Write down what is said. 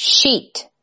sheet.